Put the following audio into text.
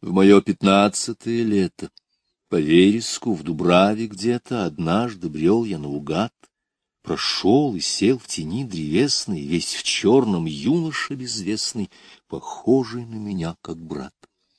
В мое пятнадцатое лето по вереску в Дубраве где-то однажды брел я наугад, прошел и сел в тени древесной, весь в черном юноша безвестный, похожий на меня как брат.